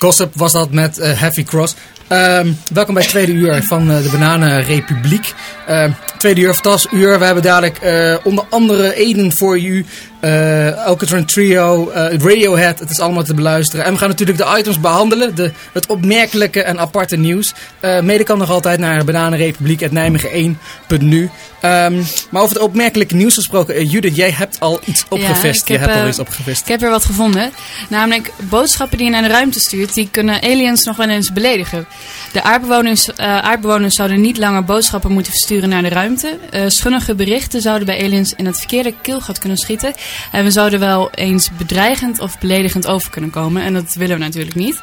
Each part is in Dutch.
Gossip was dat met eh, Heavy Cross. Ehm, welkom bij het tweede uur van eh, de Bananenrepubliek. Ehm tweede uur, fantastisch uur. We hebben dadelijk eh, onder andere Eden voor u. eh Alcatraz Trio, eh, Radiohead. Het is allemaal te beluisteren. En we gaan natuurlijk de items behandelen. De, het opmerkelijke en aparte nieuws. Eh, mede kan nog altijd naar bananenrepubliek.nijmegen1.nu. Ehm maar over het opmerkelijke nieuws gesproken. eh, Judith, jij hebt al iets opgevist. ik je heb, hebt al iets opgevist. Ik heb er wat gevonden. Namelijk boodschappen die je naar de ruimte stuurt, die kunnen aliens nog wel eens beledigen. De aardbewoners, aardbewoners zouden niet langer boodschappen moeten versturen naar de ruimte. schunnige berichten zouden bij aliens in het verkeerde keelgat kunnen schieten. En we zouden wel eens bedreigend of beledigend over kunnen komen. En dat willen we natuurlijk niet.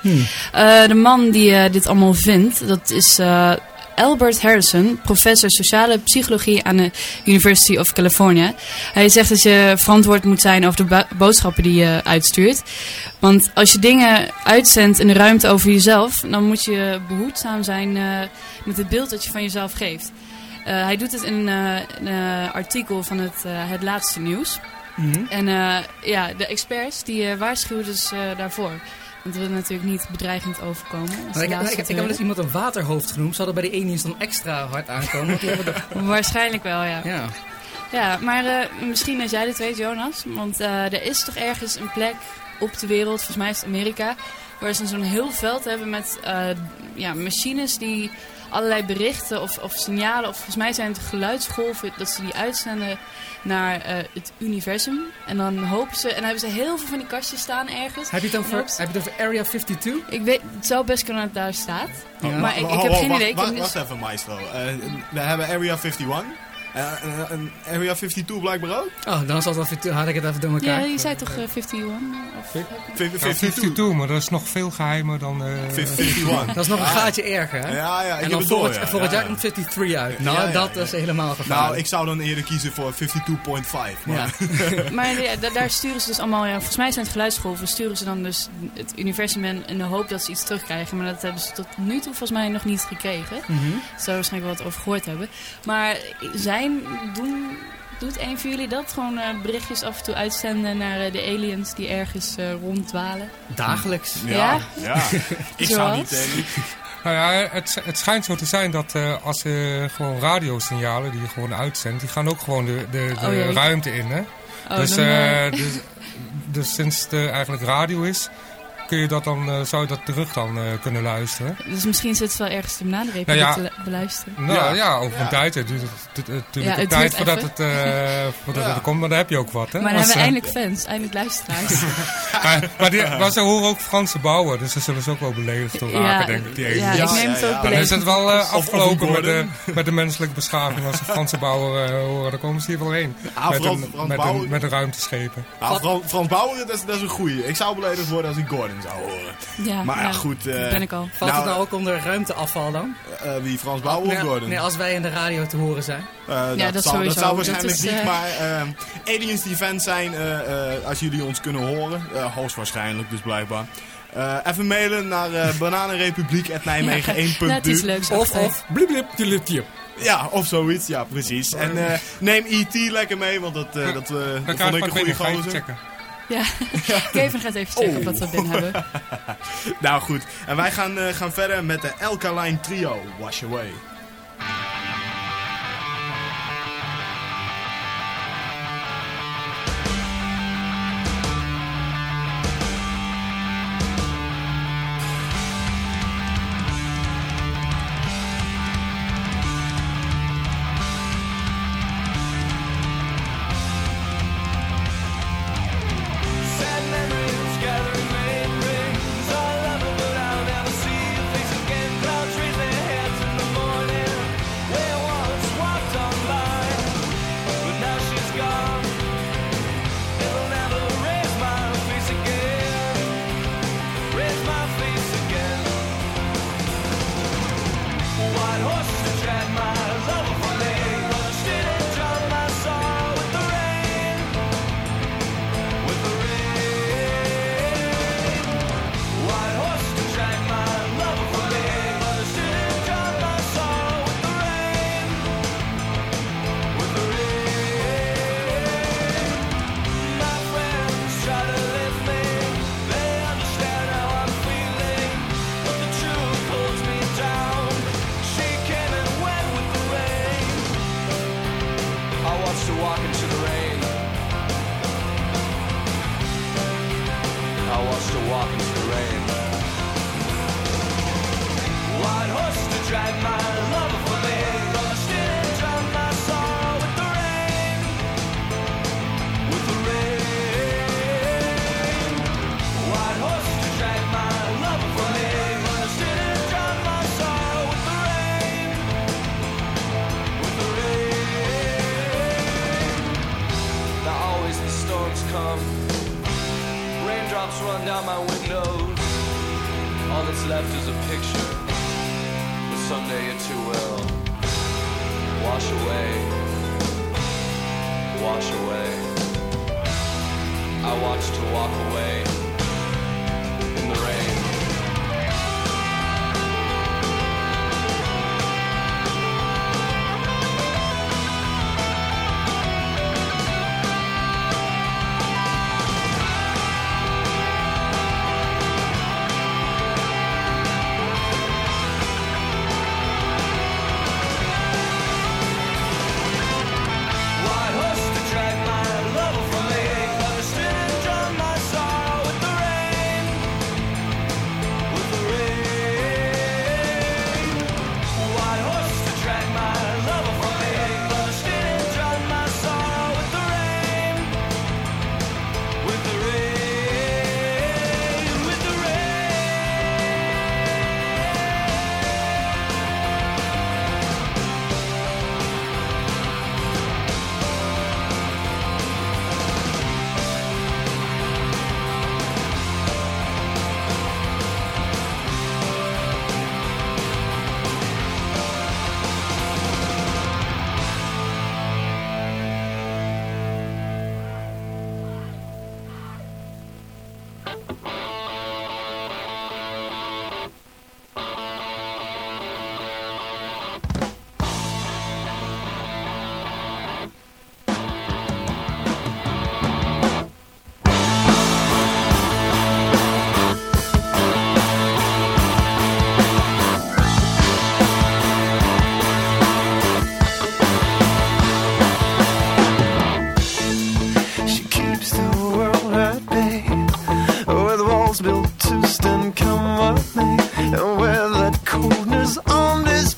Eh, de man die eh, dit allemaal vindt, dat is eh, Albert Harrison, professor sociale psychologie aan de University of California. Hij zegt dat je verantwoord moet zijn over de boodschappen die je uitstuurt. Want als je dingen uitzendt in de ruimte over jezelf, dan moet je behoedzaam zijn met het beeld dat je van jezelf geeft. Hij doet het in een een, artikel van het, het laatste nieuws. Mhm. En eh, ja, de experts die eh, waarschuwen dus eh, daarvoor. Want we willen natuurlijk niet bedreigend overkomen. Maar ik, ik, ik heb wel eens iemand een waterhoofd genoemd. Ze hadden bij de aliens dan extra hard aankomen. Waarschijnlijk wel, ja. ja. Ja, maar misschien als jij dit weet, Jonas. Want er is toch ergens een plek op de wereld, volgens mij is het Amerika, waar ze zo'n heel veld hebben met ja, machines die allerlei berichten of, of signalen, of volgens mij zijn het geluidsgolven, dat ze die uitzenden naar eh, het universum. En dan hopen ze, en dan hebben ze heel veel van die kastjes staan ergens. Heb je het over, Klopt. heb je het over Area 52? Ik weet, het zou best kunnen dat het daar staat. Ja. Maar ik, ik heb geen idee. Wacht, wacht even, maestro. Eh, we hebben Area 51. Eh, en- Area 52 blijkbaar ook? Oh, dan zal het wel, had ik het even door ja, elkaar. je zei toch eh, 51? Of, Fi- Ja, 52. 52, maar dat is nog veel geheimer dan... eh, 51. Dat is nog een gaatje erger, hè? Ja, ja, ik en dan het door, volgend, ja. volgend Ja, jaar ja. komt 53 uit. Nou, Ja, ja, dat ja. is helemaal gevaarlijk. Nou, ik zou dan eerder kiezen voor 52.5. Maar Ja. Maar ja, da- daar sturen ze dus allemaal, ja, volgens mij zijn het geluidsgolven, sturen ze dan dus het universum in, in de hoop dat ze iets terugkrijgen. Maar dat hebben ze tot nu toe volgens mij nog niet gekregen. Mhm. Daar zou waarschijnlijk wel wat over gehoord hebben. Maar zijn, doen, doet een van jullie dat? Gewoon eh, berichtjes af en toe uitzenden naar eh, de aliens die ergens eh, ronddwalen? Dagelijks. ja, ja. Ik zou niet... Nou ja, het, het schijnt zo te zijn dat eh, als ze gewoon radiosignalen die je gewoon uitzendt, die gaan ook gewoon de, de, de Oh, ruimte in. Hè? Oh, dus, dan, eh, eh, dus, dus sinds er eigenlijk radio is, kun je dat dan, eh, zou je dat terug dan eh, kunnen luisteren. dus misschien zit het wel ergens te benaderen Nou ja. te lu- beluisteren. Nou ja, Ja. over Ja. een tijd. Het duurt natuurlijk Ja, een het tijd voordat, het, eh, voordat Ja. het er komt, maar dan heb je ook wat. Hè? Maar dan hebben we eindelijk fans, eindelijk luisteraars. maar, maar, die, maar ze horen ook Franse bouwen, dus daar zullen ze ook wel beledigd door raken, denk ik. Die ja, ik neem het Ja, ook. Dan is het wel afgelopen met de, met de menselijke beschaving. Als ze Franse bouwer eh, horen, dan komen ze hier wel heen. Met, Frans- een, Frans met, een, met een ruimteschepen. Frans, Frans Bauer, dat is, dat is een goeie. Ik zou beledigd worden als ik Gordon zou horen. Ja, Maar ja, ja, goed. eh, dat ben ik al. Valt Nou, het nou ook onder ruimteafval dan? eh, wie, Frans Bauer of Gordon? nee, als wij in de radio te horen zijn. Eh, dat, dat zal, sowieso. dat zou Dat waarschijnlijk is, niet, maar ehm, aliens die fans zijn, eh, eh, als jullie ons kunnen horen, eh hoogstwaarschijnlijk dus blijkbaar. Eh, even mailen naar uh, bananenrepubliek.nijmegen 1.du. Laat iets leuks Of, of, blip, blip, blip, blip. Ja, of zoiets, ja precies. En eh, neem E.T. lekker mee, want dat, eh, dat, vond ik een goede gozer. Ja, Kevin gaat even checken of wat we binnen hebben. Nou goed, en wij gaan, eh, gaan verder met de Alkaline Trio, Wash Away. walls built to stand. Come with me, and wear that coldness on this.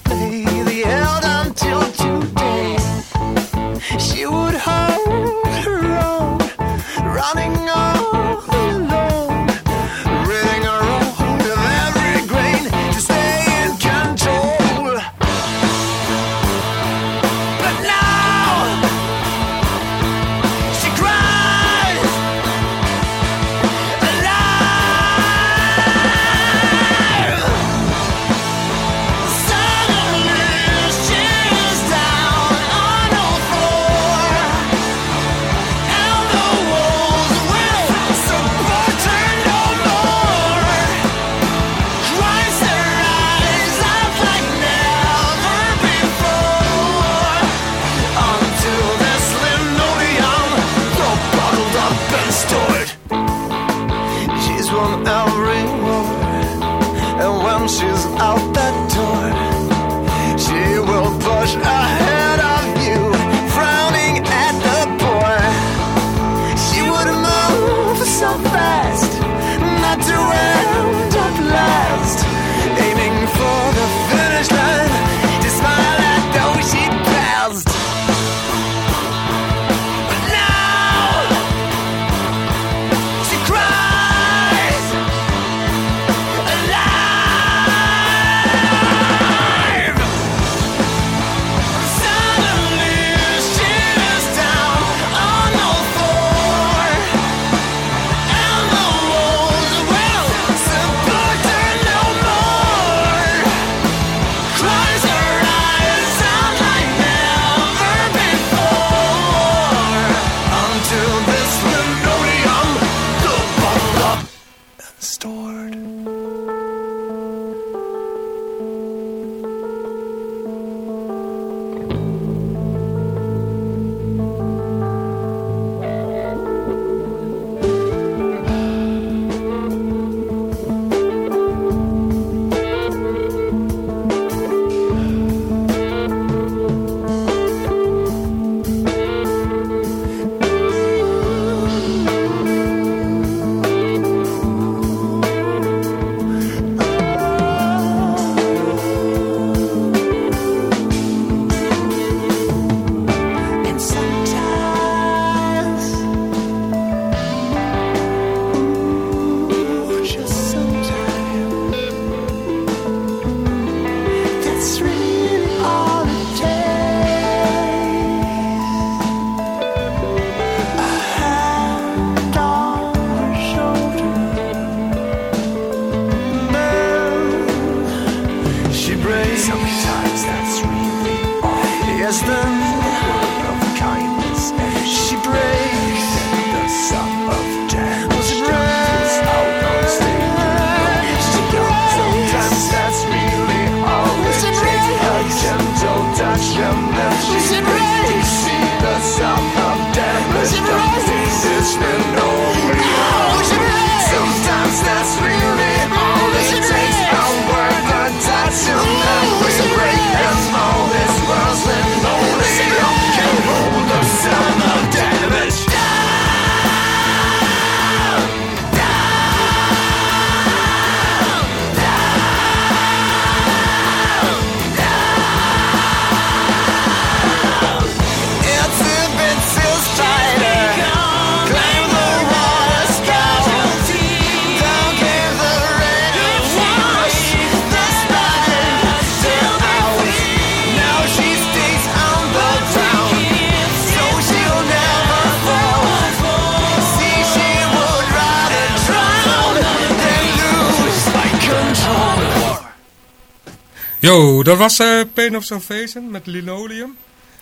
Dat was eh Pain of Salvation met linoleum.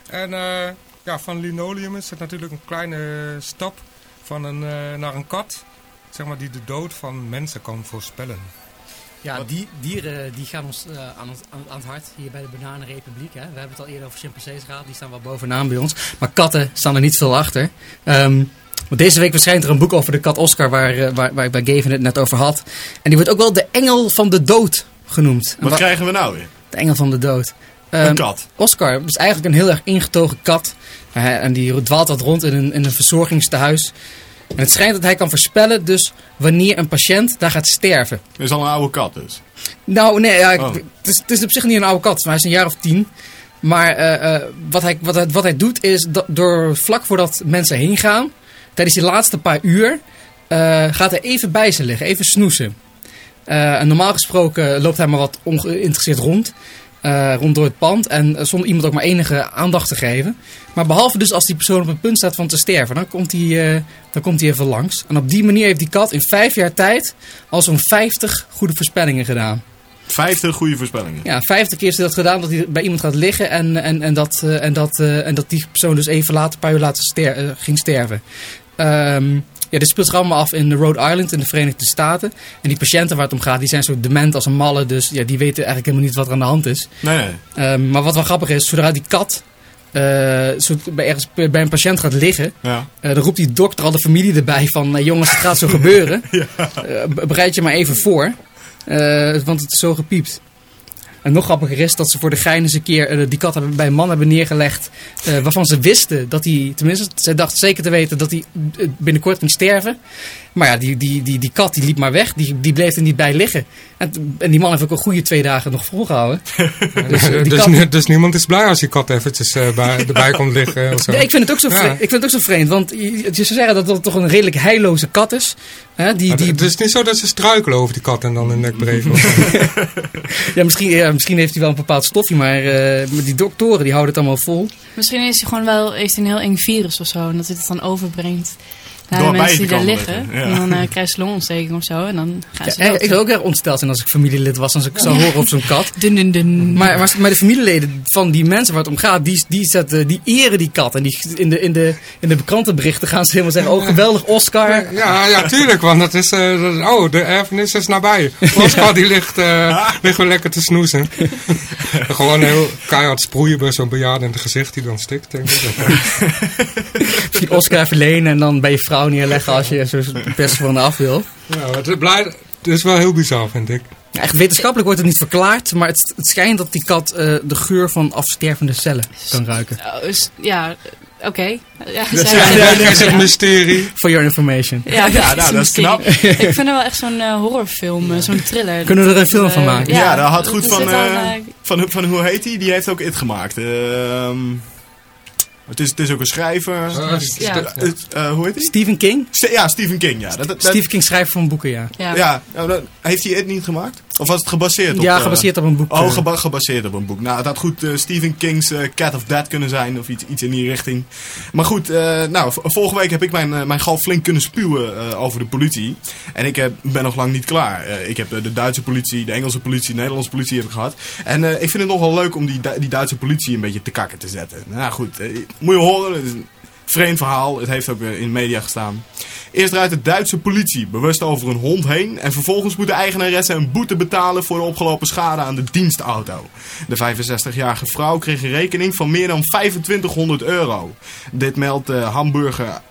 En eh, ja, van linoleum is het natuurlijk een kleine stap van een, eh, naar een kat. Zeg maar, die de dood van mensen kan voorspellen. Ja, die dieren die gaan ons aan, het, aan, aan het hart hier bij de Bananenrepubliek. Hè. We hebben het al eerder over chimpansees gehad, die staan wel bovenaan bij ons. Maar katten staan er niet veel achter. Ehm, want deze week verschijnt er een boek over de kat Oscar, waar, waar, waar, waar Gavin het net over had. En die wordt ook wel de engel van de dood genoemd. En Wat wa- krijgen we nou weer? De engel van de dood. Ehm, Een kat. Oscar is eigenlijk een heel erg ingetogen kat. En die dwaalt wat rond in een, in een verzorgingstehuis. En het schijnt dat hij kan voorspellen dus wanneer een patiënt daar gaat sterven. Dat is al een oude kat dus. Nou, nee, ja, Oh. het, is, het is op zich niet een oude kat, maar hij is een jaar of tien. Maar eh, eh, wat, hij, wat, hij, wat hij doet is, dat door vlak voordat mensen heen gaan, tijdens die laatste paar uur, eh, gaat hij even bij ze liggen, even snoezen. Eh, en normaal gesproken loopt hij maar wat ongeïnteresseerd rond, eh, rond door het pand. En eh, zonder iemand ook maar enige aandacht te geven. Maar behalve dus als die persoon op het punt staat van te sterven, dan komt hij, dan komt hij even langs. En op die manier heeft die kat in vijf jaar tijd al zo'n 50 goede voorspellingen gedaan. 50 goede voorspellingen. Ja, 50 keer is hij dat gedaan dat hij bij iemand gaat liggen en, en, en, dat, en, dat, en dat die persoon dus even later, een paar uur later ster- ging sterven. Ehm, ja, dit speelt zich allemaal af in Rhode Island in de Verenigde Staten. En die patiënten waar het om gaat, die zijn zo dement als een malle. Dus ja, die weten eigenlijk helemaal niet wat er aan de hand is. Nee, nee. Ehm, maar wat wel grappig is, zodra die kat zo bij, ergens, bij een patiënt gaat liggen, Ja. eh, dan roept die dokter al de familie erbij van... eh, jongens, het gaat zo gebeuren. Be- bereid je maar even voor. want het is zo gepiept. En nog grappiger is dat ze voor de gein eens een keer eh, die kat bij een man hebben neergelegd. eh, waarvan ze wisten dat hij, tenminste, zij dachten zeker te weten dat hij eh, binnenkort ging sterven. Maar ja, die, die, die, die kat die liep maar weg. Die, die bleef er niet bij liggen. En, en die man heeft ook een goede twee dagen nog volgehouden. Dus, eh, die dus, kat- ni- dus niemand is blij als je kat eventjes bij, erbij komt liggen of zo. Ja, ik vind het ook zo Ja. vreemd. Ik vind het ook zo vreemd, want je, je zou zeggen dat dat toch een redelijk heilloze kat is. Hè, die, die, het is niet zo dat ze struikelen over die kat en dan hun nek zo. ja, misschien, misschien heeft hij wel een bepaald stofje, maar eh, maar die doktoren die houden het allemaal vol. Misschien is hij gewoon wel heeft een heel eng virus of zo. En dat hij het dan overbrengt Door de bij mensen te die daar liggen. liggen, ja. En dan eh krijgen ze longontsteking of zo. En dan gaan Ja, ze ik dood. ik zou ook erg ontsteld zijn als ik familielid was, als ik zou horen over zo'n kat. Dun, dun, dun. Maar, maar, maar de familieleden van die mensen waar het om gaat, die, die, zetten, die eren die kat. En die, in, de, in, de, in de krantenberichten gaan ze helemaal zeggen, oh geweldig Oscar. ja, ja, tuurlijk, want dat is... eh, dat- oh, de erfenis is nabij. Oscar die ligt, eh, ligt weer lekker te snoezen. Gewoon heel keihard sproeien bij zo'n bejaarde in het gezicht die dan stikt. Denk ik. Die Oscar verlenen en dan bij je vrouw neerleggen als je zo best van de af wil. Ja, het, is blij, het is wel heel bizar, vind ik. Ja, Echt wetenschappelijk wordt het niet verklaard, maar het, het schijnt dat die kat eh, de geur van afstervende cellen kan ruiken. Oh, dus- ja, oké. Ja, ja, Dat is het mysterie. For your information. Ja, Ja, nou, dat is knap. Ik vind het wel echt zo'n eh, horrorfilm, eh, zo'n thriller. Kunnen we er een film van maken? Ja, dat had goed van, van, van, hoe heet hij? Die heeft ook It gemaakt. Ehm, het, is, het is ook een schrijver. Ja. Eh, eh, hoe heet hij? Stephen King? Ja, Stephen King. Ja, dat, dat, Stephen King schrijft van boeken, ja. ja. ja nou, dat- heeft hij It niet gemaakt? Of was het gebaseerd op... Ja, eh, gebaseerd op een boek. Oh, eh. geba- gebaseerd op een boek. Nou, het had goed eh, Stephen King's Cat of Dead kunnen zijn. Of iets, iets in die richting. Maar goed, nou, vorige week heb ik mijn, mijn gal flink kunnen spuwen over de politie. En ik heb, ben nog lang niet klaar. Ik heb de Duitse politie, de Engelse politie, de Nederlandse politie heb ik gehad. En ik vind het nogal leuk om die, die Duitse politie een beetje te kakken te zetten. Nou goed, moet je horen. Het is een vreemd verhaal. Het heeft ook in de media gestaan. Eerst rijdt de Duitse politie bewust over een hond heen. En vervolgens moet de eigenaresse een boete betalen voor de opgelopen schade aan de dienstauto. De 65-jarige vrouw kreeg een rekening van meer dan 2500 euro. Dit meldt de Hamburger.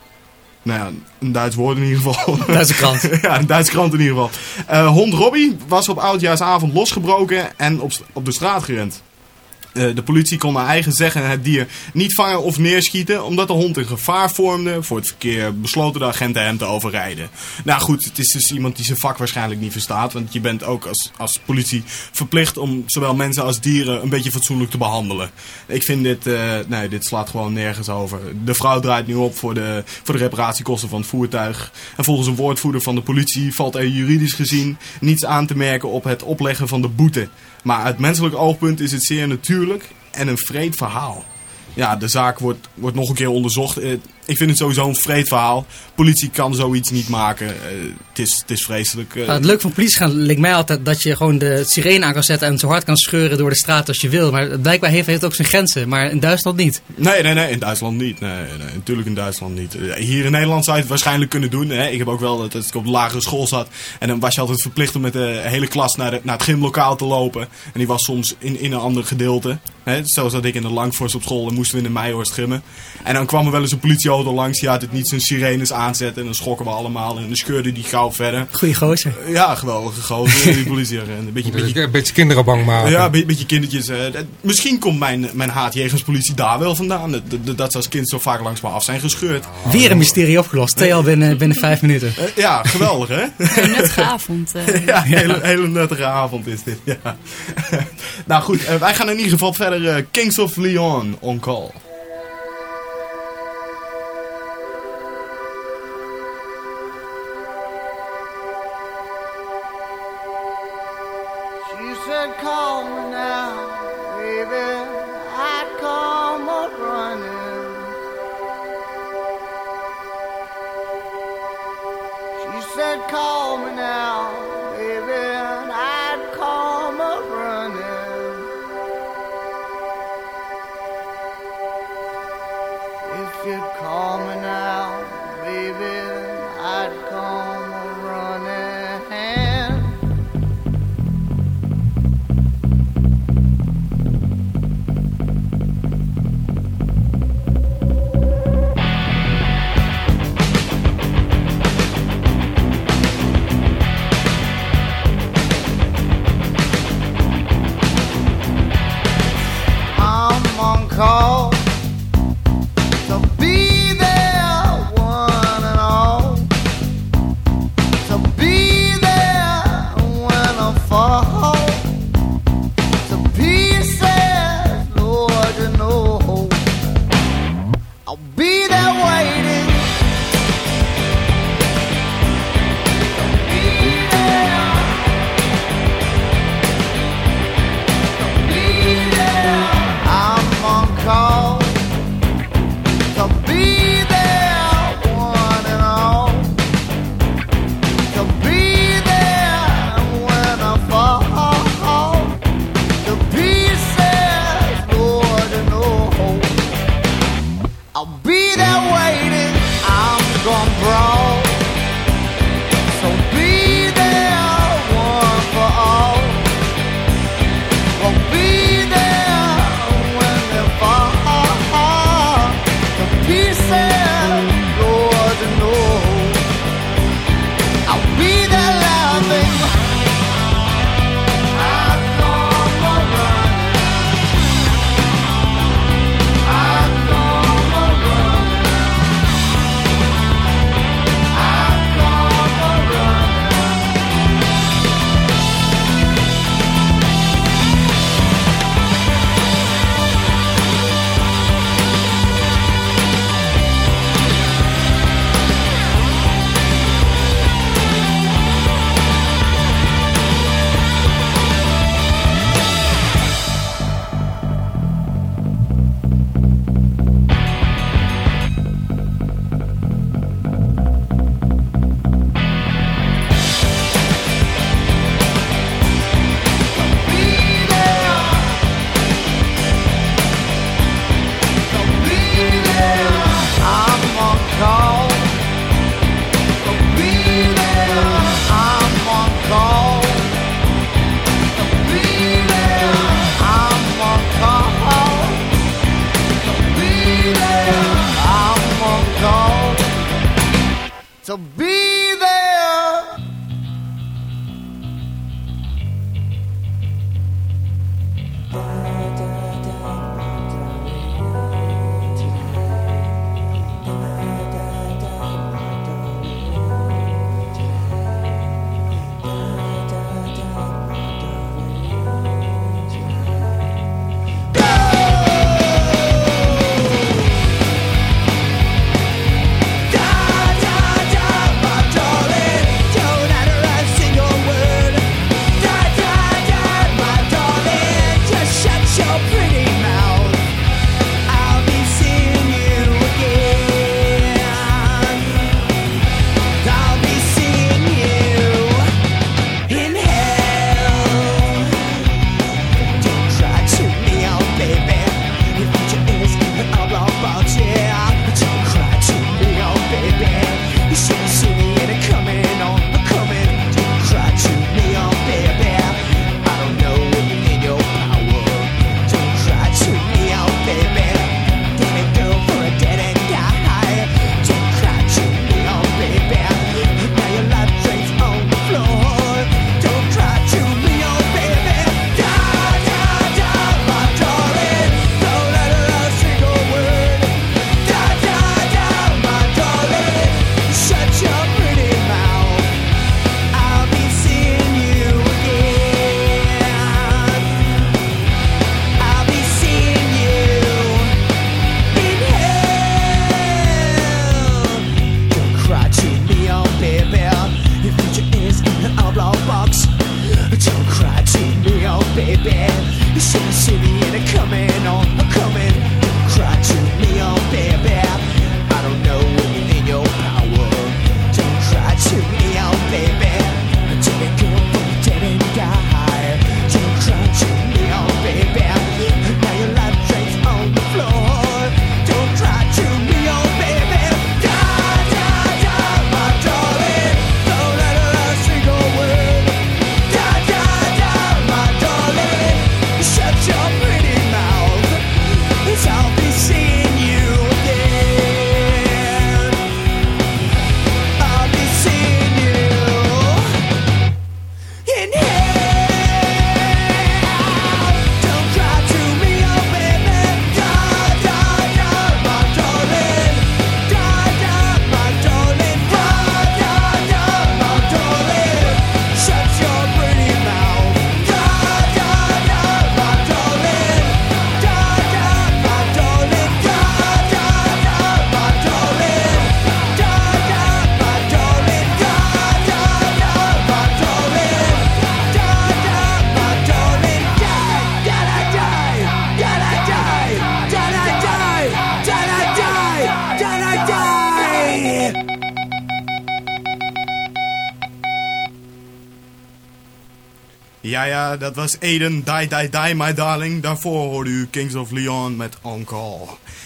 Nou ja, een Duits woord in ieder geval. Duitse krant. ja, een Duitse krant in ieder geval. Eh, hond Robbie was op oudjaarsavond losgebroken en op, op de straat gerend. Eh, de politie kon naar eigen zeggen het dier niet vangen of neerschieten, omdat de hond een gevaar vormde voor het verkeer, besloten de agenten hem te overrijden. Nou goed, het is dus iemand die zijn vak waarschijnlijk niet verstaat, want je bent ook als, als politie verplicht om zowel mensen als dieren een beetje fatsoenlijk te behandelen. Ik vind dit, eh, nee, dit slaat gewoon nergens over. De vrouw draait nu op voor de, voor de reparatiekosten van het voertuig. En volgens een woordvoerder van de politie valt er juridisch gezien niets aan te merken op het opleggen van de boete. Maar uit menselijk oogpunt is het zeer natuurlijk en een vreed verhaal. Ja, de zaak wordt, wordt nog een keer onderzocht. Ik vind het sowieso een vreed verhaal. Politie kan zoiets niet maken. Eh, het, is, het is vreselijk. eh. Nou, het leuke van politie gaan lijkt mij altijd dat je gewoon de sirene aan kan zetten en zo hard kan scheuren door de straat als je wil. Maar blijkbaar heeft, heeft het ook zijn grenzen, maar in Duitsland niet. Nee, nee, nee, in Duitsland niet. Nee, nee, natuurlijk in Duitsland niet. Eh, Hier in Nederland zou je het waarschijnlijk kunnen doen. Hè. Ik heb ook wel dat dat ik op de lagere school zat. En dan was je altijd verplicht om met de hele klas naar, de, naar het gymlokaal te lopen. En die was soms in, in een ander gedeelte. Hè. Zo zat ik in de Langforst op school en moesten we in de Meijhorst gymmen. En dan kwam er wel eens een politieauto langs. Die had het niet zijn sirenes aanzetten. En dan schokken we allemaal. En dan scheurde die gauw verder. Goeie gozer. Ja, geweldige gozer, die politieagent. Een beetje, beetje Een beetje kinderen bang maken. ja, een be- beetje kindertjes. eh, misschien komt mijn, mijn haat jegens politie daar wel vandaan. Dat, dat, dat ze als kind zo vaak langs me af zijn gescheurd. Weer een mysterie opgelost. Twee al binnen, binnen vijf minuten. Eh, ja, geweldig hè? Een nuttige avond. eh. ja, een hele, hele nuttige avond is dit. Ja. nou goed, eh, wij gaan in ieder geval verder. eh, Kings of Leon on call. Said, call me now, baby. Dat was Eden, Die, Die, Die, My Darling. Daarvoor hoorde u Kings of Leon met On.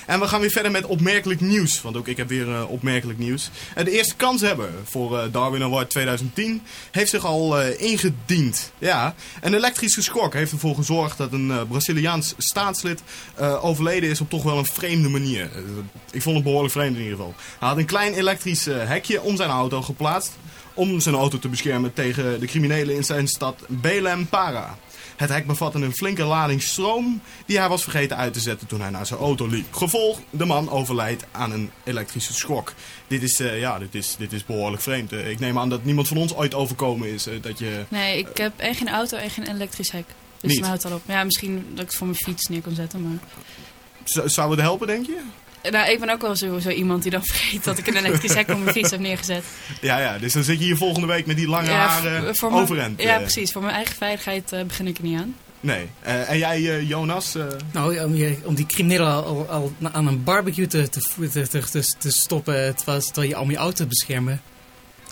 En we gaan weer verder met opmerkelijk nieuws. Want ook ik heb weer eh, opmerkelijk nieuws. En de eerste kanshebber voor eh, Darwin Award 2010 heeft zich al eh, ingediend. Ja, een elektrische schok heeft ervoor gezorgd dat een eh, Braziliaans staatslid eh, overleden is op toch wel een vreemde manier. Eh, ik vond het behoorlijk vreemd in ieder geval. Hij had een klein elektrisch eh, hekje om zijn auto geplaatst om zijn auto te beschermen tegen de criminelen in zijn stad Belem Para. Het hek bevatte een flinke lading stroom die hij was vergeten uit te zetten toen hij naar zijn auto liep. Gevolg, de man overlijdt aan een elektrische schok. Dit is, eh, ja, dit is, dit is behoorlijk vreemd. Eh, ik neem aan dat niemand van ons ooit overkomen is eh, dat je... Nee, ik heb en geen auto en geen elektrisch hek. Dus dan houdt het al op. Ja, misschien dat ik het voor mijn fiets neer kan zetten, maar... Z- zou het helpen, denk je? Nou, ik ben ook wel zo, zo iemand die dan vergeet dat ik een elektrisch hek op mijn fiets heb neergezet. Ja, ja, dus dan zit je hier volgende week met die lange haren mijn- overend. Ja, eh. precies. Voor mijn eigen veiligheid eh, begin ik er niet aan. Nee. Eh, en jij, eh, Jonas? eh, Nou, om, je, om die criminelen al, al, al aan een barbecue te, te, te, te, stoppen terwijl, terwijl je al je auto beschermen.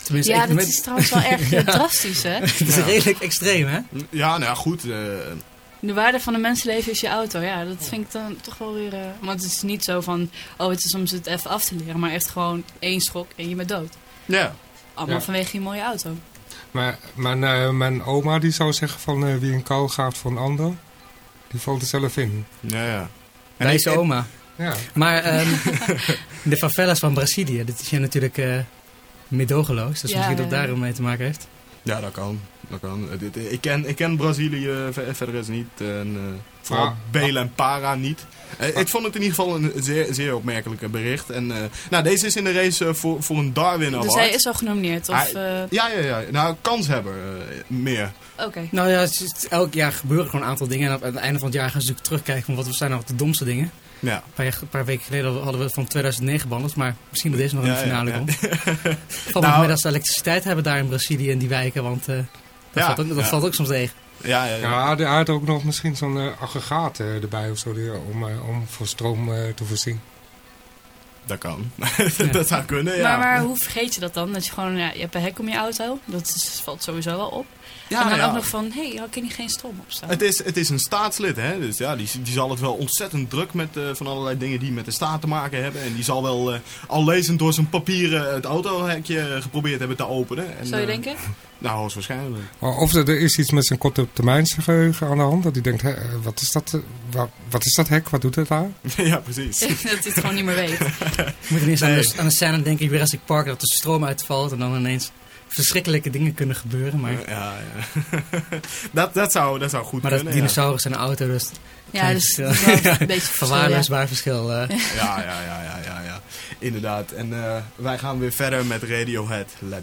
Tenminste, Ja, dat met- is trouwens wel erg Ja. drastisch, hè? Het is redelijk extreem, hè? ja, nou ja, goed. De waarde van een mensenleven is je auto. Ja, dat vind ik dan toch wel weer... eh, want het is niet zo van... Oh, het is om ze het even af te leren. Maar echt gewoon één schok en je bent dood. ja. Allemaal Ja. vanwege je mooie auto. Maar mijn, eh, mijn oma die zou zeggen van eh, wie een kou gaat voor een ander, die valt er zelf in. Ja, ja. En oma. Ja. Maar ehm, de favelas van Brazilië, dat is ja natuurlijk eh medogeloos. Dus Ja, misschien dat ja. daarom mee te maken heeft. Ja, dat kan. Dat kan. Eh, Ik ken, ik ken Brazilië eh, ver- verder is niet. En, eh, vooral Ah. Belen en Para niet. Eh, ik vond het in ieder geval een zeer, zeer opmerkelijke bericht. En, eh, nou, deze is in de race voor, voor een Darwin Award. Dus hij is al genomineerd? Of, eh, Ja, ja, ja. Nou, kanshebber eh, meer. Oké. Nou ja, het is- elk jaar gebeuren gewoon een aantal dingen. En op het einde van het jaar gaan ze natuurlijk terugkijken van wat zijn nou de domste dingen. Ja. Een paar, een paar weken geleden hadden we van 2009 behandeld, maar misschien dat deze nog in de finale ja, ja. komt. Nou- dat ze elektriciteit hebben daar in Brazilië in die wijken, want eh, dat, Ja, valt, ook, dat ja. valt ook soms tegen. Ja, ja, ja. Ja, hij had ook nog misschien zo'n eh, aggregaat eh, erbij of zo, die, om, eh, om voor stroom eh, te voorzien. Dat kan. dat zou kunnen, ja. Maar, maar hoe vergeet je dat dan? Dat je gewoon, ja, je hebt een hek om je auto. Dat is- valt sowieso wel op. ja, en dan ja. ook nog van, hé, hey, had ik hier geen stroom op staan? Het is, het is een staatslid, hè? Dus ja, die, die zal het wel ontzettend druk met eh, van allerlei dingen die met de staat te maken hebben. En die zal wel eh, al lezend door zijn papieren het autohekje geprobeerd hebben te openen. En, Zou je eh, denken? Nou, hoogstwaarschijnlijk. Of er er is iets met zijn korte termijnsgeheugen aan de hand. Dat hij denkt, hè, wat, is dat, wat, wat is dat hek? Wat doet het daar? ja, precies. dat hij het gewoon niet meer weet. Ik moet ineens aan, de, aan de scène denken Jurassic Park dat de stroom uitvalt en dan ineens verschrikkelijke dingen kunnen gebeuren. Maar, Ja, ja. dat, dat, zou, dat zou goed maar dat kunnen. ja. dinosaurus en een auto, dus Ja, dus dat wel een beetje verschil, ja. verwaarloosbaar verschil. eh. Ja, ja, ja, ja, ja, ja. Inderdaad. En eh, wij gaan weer verder met Radiohead, Let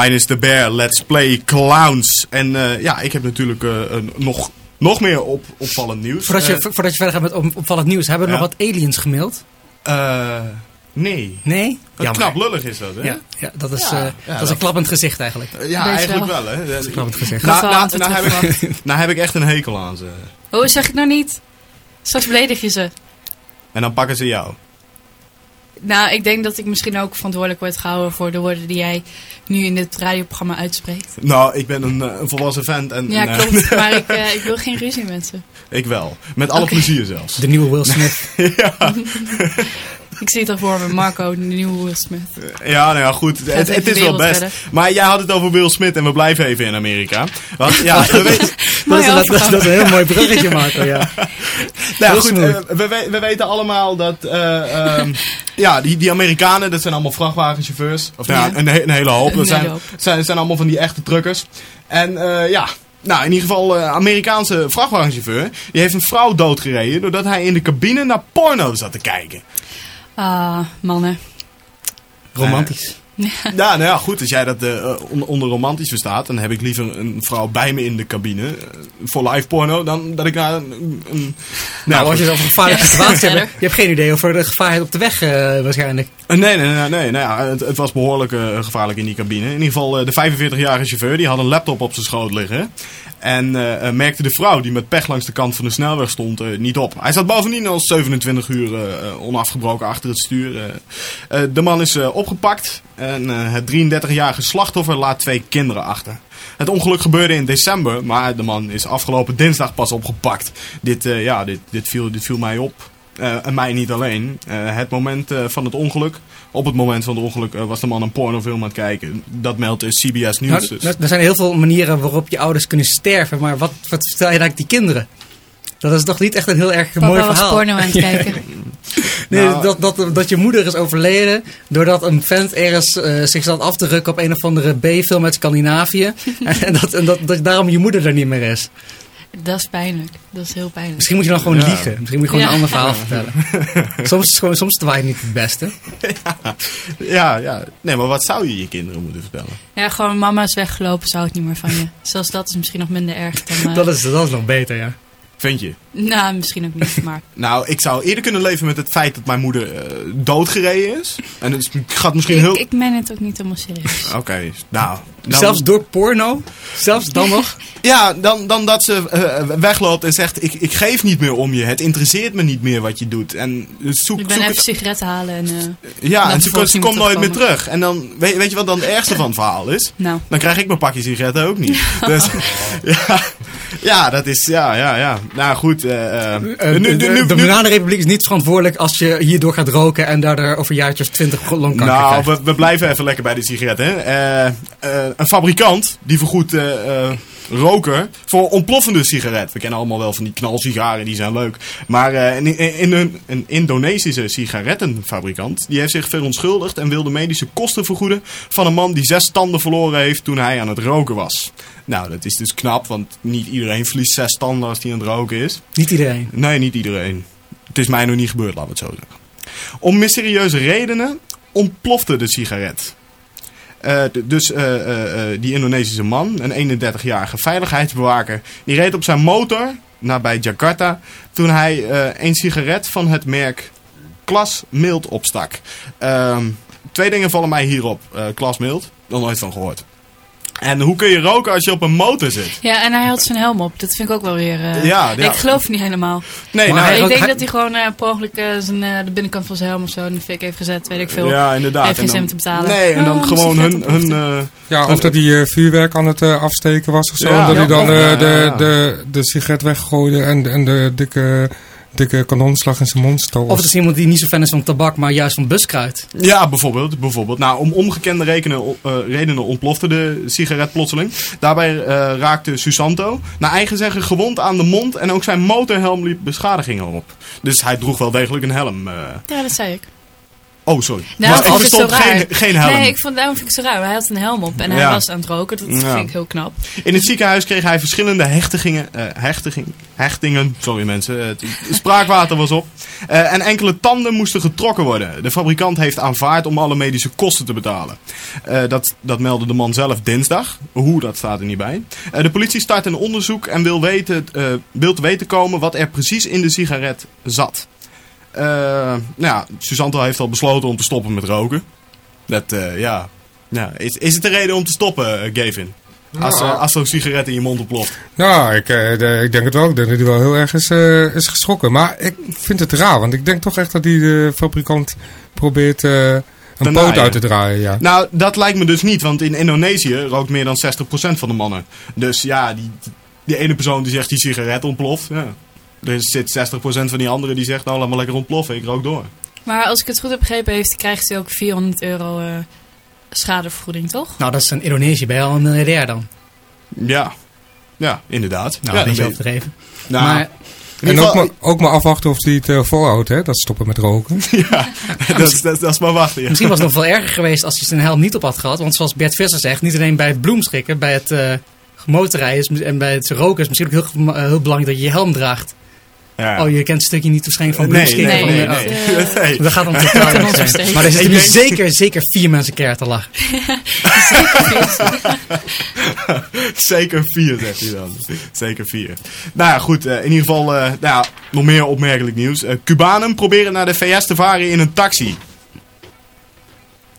Minus the Bear, Let's Play Clowns. En eh, ja, ik heb natuurlijk eh, een, nog, nog meer op, opvallend nieuws. Voordat je, Eh, vo- voordat je verder gaat met op- opvallend nieuws, hebben we ja. nog wat aliens gemaild? eh, nee. Nee? Wat knap lullig is dat, hè? Ja, ja, dat is, Ja, eh, ja, dat is dat- een klappend gezicht eigenlijk. Ja, eigenlijk wel. wel, hè. een klappend gezicht. Nou, Dat nou, dat nou, heb ik, nou heb ik echt een hekel aan ze. Oh, zeg ik nou niet? Straks beledig je ze. En dan pakken ze jou. Nou, ik denk dat ik misschien ook verantwoordelijk word gehouden voor de woorden die jij nu in dit radioprogramma uitspreekt. Nou, ik ben een, eh, een volwassen vent en Ja, en, eh, klopt. Maar ik, eh, ik wil geen ruzie met ze. ik wel. Met alle plezier zelfs. De nieuwe Will Smith. Ik zie het al voor me, Marco, de nieuwe Will Smith. Ja, nou ja, goed. Het, is wel best. redden. Maar jij had het over Will Smith en we blijven even in Amerika. Want ja, we weten, Dat is, dat, dat, is een heel mooi bruggetje, Marco. Ja. nou, goed, eh, we, we- we weten allemaal dat eh, ehm, ja, die, die Amerikanen, dat zijn allemaal vrachtwagenchauffeurs. Of nou, Ja. een, he- een hele hoop. Dat zijn, zijn, zijn allemaal van die echte truckers. En eh, ja, nou in ieder geval, eh Amerikaanse vrachtwagenchauffeur, die heeft een vrouw doodgereden doordat hij in de cabine naar porno zat te kijken. Ah, mannen. Romantisch. Ja, nou ja, goed. Als jij dat eh, on- onder romantisch verstaat, dan heb ik liever een vrouw bij me in de cabine eh, voor live porno dan dat ik naar een. een- een- Nou, als je over gevaarlijke Ja, situaties hebt, je hebt geen idee over de gevaarheid op de weg eh, waarschijnlijk. Eh, Nee, nee, nee, nee. Nou ja, het, het was behoorlijk eh, gevaarlijk in die cabine. In ieder geval, eh, de 45-jarige chauffeur die had een laptop op zijn schoot liggen. En eh, eh, merkte de vrouw die met pech langs de kant van de snelweg stond eh, niet op. Hij zat bovendien al 27 uur onafgebroken achter het stuur. de man is opgepakt en het 33-jarige slachtoffer laat twee kinderen achter. Het ongeluk gebeurde in december, maar de man is afgelopen dinsdag pas opgepakt. Dit, ja, dit, dit, viel, dit viel mij op. En mij niet alleen. Het moment van het ongeluk. Op het moment van het ongeluk eh, was de man een pornofilm aan het kijken. Dat meldt eh, CBS News. Nou, dus. er er zijn heel veel manieren waarop je ouders kunnen sterven, maar wat, wat vertel je eigenlijk die kinderen? Dat is toch niet echt een heel erg Papa mooi was verhaal. porno aan het kijken. Nee, Nou- dat, dat, dat je moeder is overleden doordat een vent ergens eh, zich zat af te rukken op een of andere B-film uit Scandinavië. en dat, en dat, dat daarom je moeder er niet meer is. Dat is pijnlijk. Dat is heel pijnlijk. Misschien moet je dan gewoon Ja. liegen. Misschien moet je gewoon Ja. een ander verhaal vertellen. soms, is gewoon, soms waarheid niet het beste. Ja, ja. Nee, maar wat zou je je kinderen moeten vertellen? Ja, gewoon mama is weggelopen, zou het niet meer van je. Zelfs dat is misschien nog minder erg dan... eh, Dat, is, dat is nog beter, ja. Vind je? Nou, misschien ook niet, maar... Nou, ik zou eerder kunnen leven met het feit dat mijn moeder eh, doodgereden is. En het gaat misschien heel... ik, ik meen het ook niet helemaal serieus. Oké, nou... dan- Zelfs door porno? Zelfs dan nog? Ja, dan, dan dat ze eh, wegloopt en zegt, ik, ik geef niet meer om je. Het interesseert me niet meer wat je doet. En zoek, Ik ben zoek even het sigaretten halen en... eh, Ja, en ze, komt nooit meer terug. En dan, weet, weet je wat dan het ergste van het verhaal is? nou, Dan krijg ik mijn pakje sigaretten ook niet. Dus, ja, ja, dat is, ja, ja, ja. Nou goed, eh, eh, Eh, de, de, de Bananenrepubliek is niet verantwoordelijk als je hierdoor gaat roken en daardoor over jaartjes 20 longkanker Nou, krijgt. we, we blijven even lekker bij de sigaretten. hè. Een fabrikant die vergoedt eh, eh, roken voor ontploffende sigaret. We kennen allemaal wel van die knalsigaren, die zijn leuk. Maar eh, in, in, in een, een Indonesische sigarettenfabrikant, die heeft zich verontschuldigd en wil de medische kosten vergoeden van een man die zes tanden verloren heeft toen hij aan het roken was. Nou, dat is dus knap, want niet iedereen verliest zes tanden als hij aan het roken is. Niet iedereen. Nee, niet iedereen. Het is mij nog niet gebeurd, laten we het zo zeggen. Om mysterieuze redenen ontplofte de sigaret. Eh, dus eh, eh, die Indonesische man, een 31-jarige veiligheidsbewaker, die reed op zijn motor nabij Jakarta toen hij een sigaret van het merk Klas Mild opstak. Ehm, twee dingen vallen mij hierop. Klas Mild, nog nooit van gehoord. En hoe kun je roken als je op een motor zit? ja, en hij had zijn helm op. Dat vind ik ook wel weer... eh, Ja, ja. Ik geloof het niet helemaal. Nee, Maar nou, hij- ik denk hij- dat hij gewoon eh per ongeluk eh, zijn, eh, de binnenkant van zijn helm of zo in de fik heeft gezet. Weet ik veel. Ja, inderdaad. Heeft geen En dan- zin om te betalen. Nee, en dan Oh, gewoon hun... hun eh, Ja, of dat hij eh, vuurwerk aan het afsteken was of zo. Ja, en dat ja, hij dan ja, eh, ja, de, ja. De, de sigaret weggooide en, en de dikke, dikke kanonslag in zijn mond stoot. Of het is iemand die niet zo fan is van tabak, maar juist van buskruid. ja, bijvoorbeeld, bijvoorbeeld. Nou, om ongekende rekenen, eh, redenen ontplofte de sigaret plotseling. Daarbij eh, raakte Susanto, naar eigen zeggen, gewond aan de mond. En ook zijn motorhelm liep beschadigingen op. Dus hij droeg wel degelijk een helm. eh. Ja, dat zei ik. Oh, sorry. Nou, ik verstond raar. geen, geen helm. Nee, ik vond, daarom vind ik het zo raar. Hij had een helm op en hij Ja. was aan het roken. Dat Ja. vind ik heel knap. In het ziekenhuis kreeg hij verschillende hechtigingen, eh, hechtiging, hechtingen. Sorry mensen, het spraakwater was op. Eh, en enkele tanden moesten getrokken worden. De fabrikant heeft aanvaard om alle medische kosten te betalen. Eh, dat, dat meldde de man zelf dinsdag. Hoe, dat staat er niet bij. De politie start een onderzoek en wil, weten, wil te weten komen wat er precies in de sigaret zat. Eh, nou ja, heeft al besloten om te stoppen met roken. Dat, eh, ja... ja is, is het de reden om te stoppen, eh, Gavin? Als, eh, als zo'n sigaret in je mond ontploft. Ja, ik, de- ik denk het wel. Ik denk dat hij wel heel erg is, eh, is geschrokken. Maar ik vind het raar, want ik denk toch echt dat die de fabrikant probeert een poot naaien. uit te draaien. Ja. Nou, dat lijkt me dus niet, want in Indonesië rookt meer dan 60% van de mannen. Dus ja, die, die ene persoon die zegt die sigaret ontploft. Ja. Er zit 60% van die anderen die zegt nou laat maar lekker ontploffen, ik rook door. Maar als ik het goed heb begrepen, heeft, krijgt hij ook 400 euro eh, schadevergoeding, toch? Nou, dat is een Indonesië. Ben je al een miljardair dan? Ja, ja inderdaad. Nou, ja, een beetje overdreven. je- nou, maar En ook maar, ook maar afwachten of hij het eh, volhoudt, hè? Dat stoppen met roken. ja, dat, is- dat, dat is maar wachten. Ja. misschien was het nog veel erger geweest als hij zijn helm niet op had gehad. Want zoals Bert Visser zegt, niet alleen bij het bloemschikken, bij het eh motorrijden is- en bij het roken is misschien ook heel, heel belangrijk dat je je helm draagt. Ja. Oh, je kent het stukje niet waarschijnlijk van nee, bloemschikken. nee, van, nee, nee. oh. nee. Dat gaat om zijn. besteed. Maar er zitten nu zeker, zeker vier mensen keer te lachen. Zeker vier, zegt hij dan. Zeker vier. Nou ja, goed. eh, in ieder geval, eh, nou ja, nog meer opmerkelijk nieuws. Eh, Cubanen proberen naar de VS te varen in een taxi.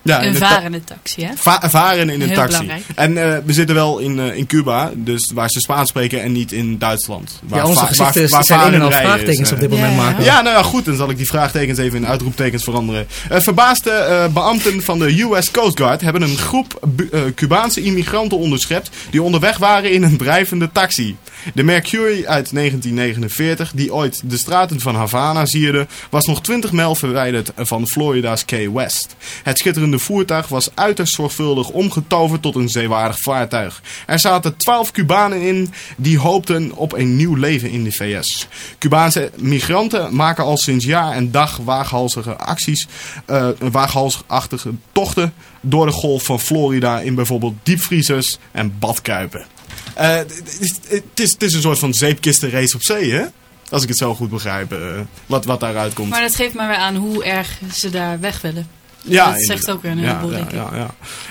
Ja, in Een varende taxi, hè? Va- varen in een Heel taxi. belangrijk. En eh, we zitten wel in, eh, in Cuba, dus waar ze Spaans spreken en niet in Duitsland. Waar Ja, onze gezichten waar- waar zijn een en al vraagtekens eh. op dit Ja, moment ja. maken. Ja, nou ja, goed. Dan zal ik die vraagtekens even in uitroeptekens veranderen. Eh, verbaasde eh, beambten van de US Coast Guard hebben een groep eh, Cubaanse immigranten onderschept die onderweg waren in een drijvende taxi. De Mercury uit 1949, die ooit de straten van Havana sierde, was nog 20 mijl verwijderd van Florida's Key West. Het schitterende voertuig was uiterst zorgvuldig omgetoverd tot een zeewaardig vaartuig. Er zaten 12 Cubanen in die hoopten op een nieuw leven in de VS. Cubaanse migranten maken al sinds jaar en dag waaghalsige acties, eh waaghalsachtige tochten door de golf van Florida in bijvoorbeeld diepvriezers en badkuipen. Eh, het is- het is, is een soort van zeepkistenrace op zee, hè? Als ik het zo goed begrijp, eh, wat, wat daaruit komt. Maar dat geeft maar weer aan hoe erg ze daar weg willen. ja, dat zegt ook weer een Ja, heleboel, ja, denk ik. ja, ja.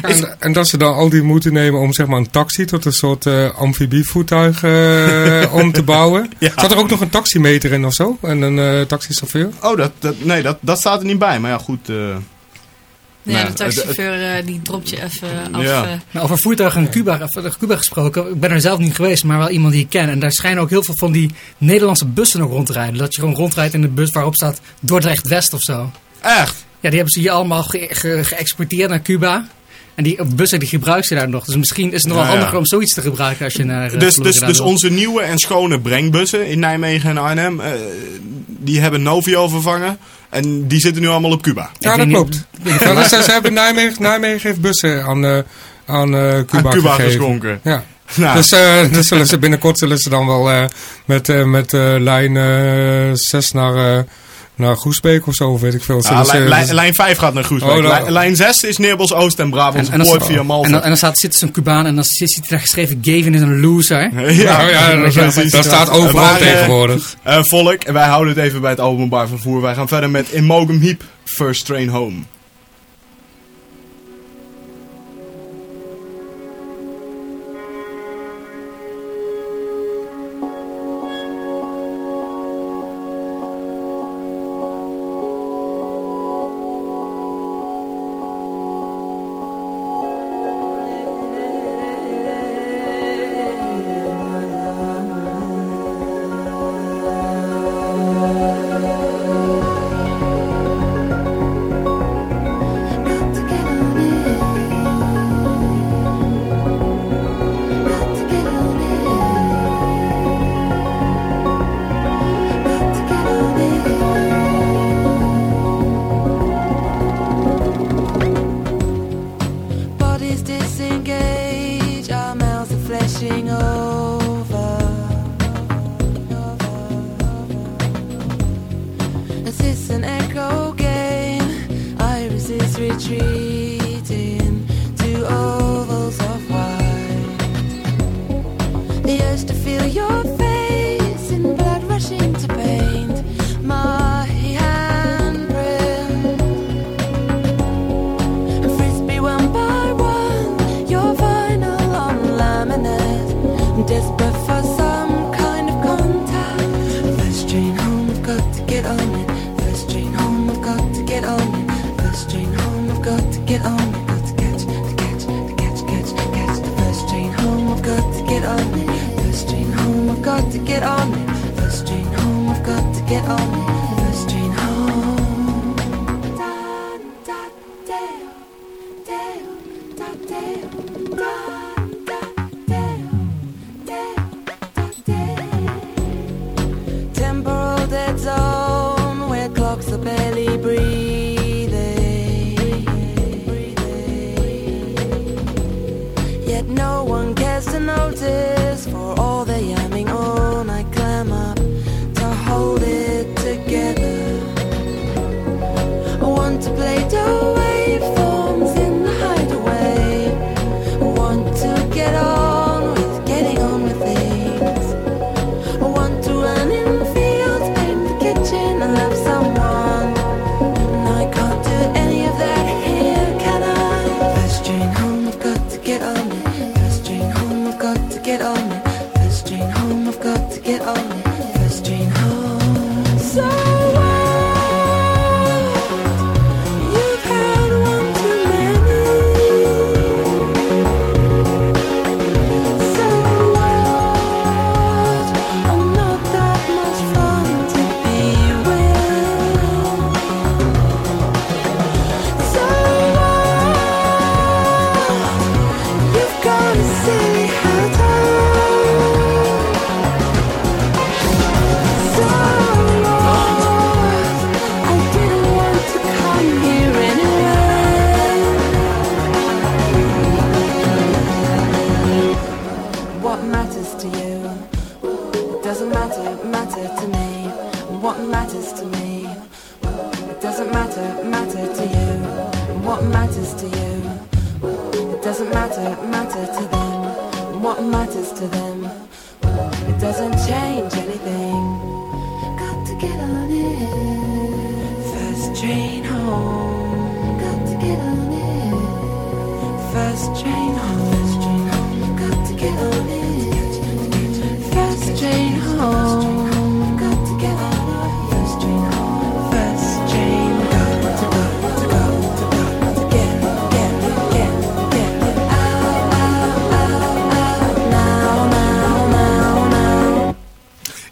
En, en dat ze dan al die moeite nemen om zeg maar een taxi tot een soort eh amfibievoertuig eh, om te bouwen. Ja. Zat er ook nog een taximeter in of zo? En een eh taxichauffeur? Oh, dat, dat, nee, dat, dat staat er niet bij. Maar ja, goed. Eh, Ja, Nou, de taxichauffeur eh, die dropt je even af. Ja. eh. Nou, over voertuigen in Cuba, over Cuba gesproken. Ik ben er zelf niet geweest, maar wel iemand die ik ken. En daar schijnen ook heel veel van die Nederlandse bussen nog rond te rijden. Dat je gewoon rondrijdt in de bus waarop staat Dordrecht West of zo. echt? Ja, die hebben ze hier allemaal ge- ge- geëxporteerd naar Cuba. En die bussen die gebruiken ze daar nog. Dus misschien is het nog wel Ja, ja. handiger om zoiets te gebruiken als je naar eh, Dus, dus, dus wil. onze nieuwe en schone brengbussen in Nijmegen en Arnhem, eh, die hebben Novio vervangen. En die zitten nu allemaal op Cuba. Ja, dat klopt. Ja, dus, ze hebben Nijmegen, Nijmegen heeft bussen aan, eh, aan eh, Cuba, Aan Cuba gegeven. geschonken. Ja. Nou, Dus, eh, dus zullen ze binnenkort zullen ze dan wel eh, met, eh, met eh, lijn eh 6 naar, eh, naar Groesbeek of zo, of weet ik veel. ja, ze- lijn, lijn, lijn 5 gaat naar Groesbeek. Oh, dan- lijn, lijn 6 is Neerbos Oost en Brabants En- via Malta. En dan, en dan staat, zit zo'n Cubaan en dan zit zit daar geschreven: Gavin is een loser. ja, Oh ja, dat, staat overal Maar, eh, tegenwoordig. Eh, volk, en wij houden het even bij het openbaar vervoer. Wij gaan verder met Imogen Heap, First Train Home.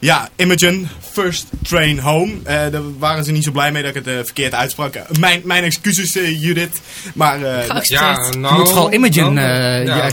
Ja, Imogen, First Train Home. Eh, daar waren ze niet zo blij mee dat ik het eh, verkeerd uitsprak. Eh, mijn, mijn excuses, Judith. Maar eh. Ja, nou... Je moet vooral Imogen... nou, eh, ja, ja,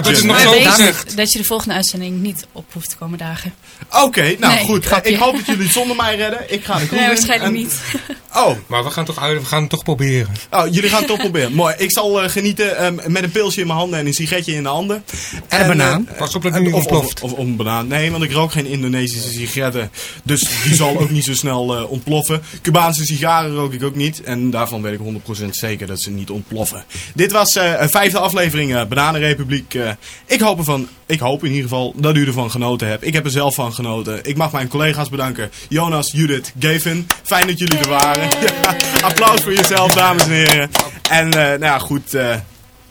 dat- is nog Maar zo weet gezegd. dat je de volgende uitzending niet op hoeft te komen dagen. oké, nou Nee, goed. Grapje. ik hoop dat jullie het zonder mij redden. Ik ga de kroeg Nee, waarschijnlijk en- niet. Oh, Maar we gaan, toch uit, we gaan het toch proberen. oh, jullie gaan het toch proberen. Mooi. Ik zal genieten ehm, met een pilsje in mijn handen en een sigaretje in de handen. En een banaan. Pas op dat het niet of, of, ontploft. of, of een banaan. Nee, want ik rook geen Indonesische sigaretten. Dus die zal ook niet zo snel eh, ontploffen. Cubaanse sigaren rook ik ook niet. En daarvan weet ik 100% zeker dat ze niet ontploffen. Dit was eh, een vijfde aflevering eh, Bananenrepubliek. Ik, hoop ervan, ik hoop in ieder geval dat u ervan genoten hebt. Ik heb er zelf van genoten. Ik mag mijn collega's bedanken. Jonas, Judith, Gavin. Fijn dat jullie er waren. Applaus voor jezelf, dames en heren. En nou ja, goed.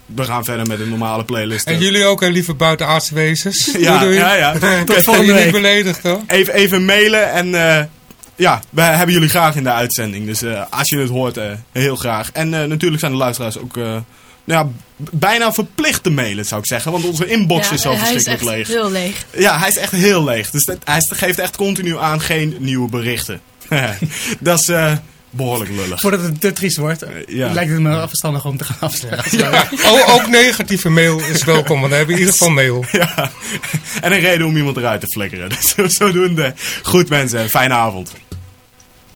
Eh, we gaan verder met een normale playlist. En jullie ook, hè, lieve buitenaardse wezens. Ja, ja, ja. Volgende je niet beledigd, hoor. even, even mailen en eh, ja, we hebben jullie graag in de uitzending. Dus eh, als je het hoort, eh, heel graag. En eh, natuurlijk zijn de luisteraars ook eh, nou ja, bijna verplicht te mailen, zou ik zeggen. Want onze inbox is zo hij is verschrikkelijk echt leeg. heel leeg. Ja, hij is echt heel leeg. Dus dat, hij geeft echt continu aan geen nieuwe berichten. dat is eh, behoorlijk lullig. Voordat het te triest wordt, eh, ja. lijkt het me verstandig om te gaan afsluiten. Ja, ook, ook negatieve mail is welkom, want dan hebben we in ieder geval mail. Ja. En een reden om iemand eruit te flikkeren. Dus zodoende. Goed mensen, fijne avond.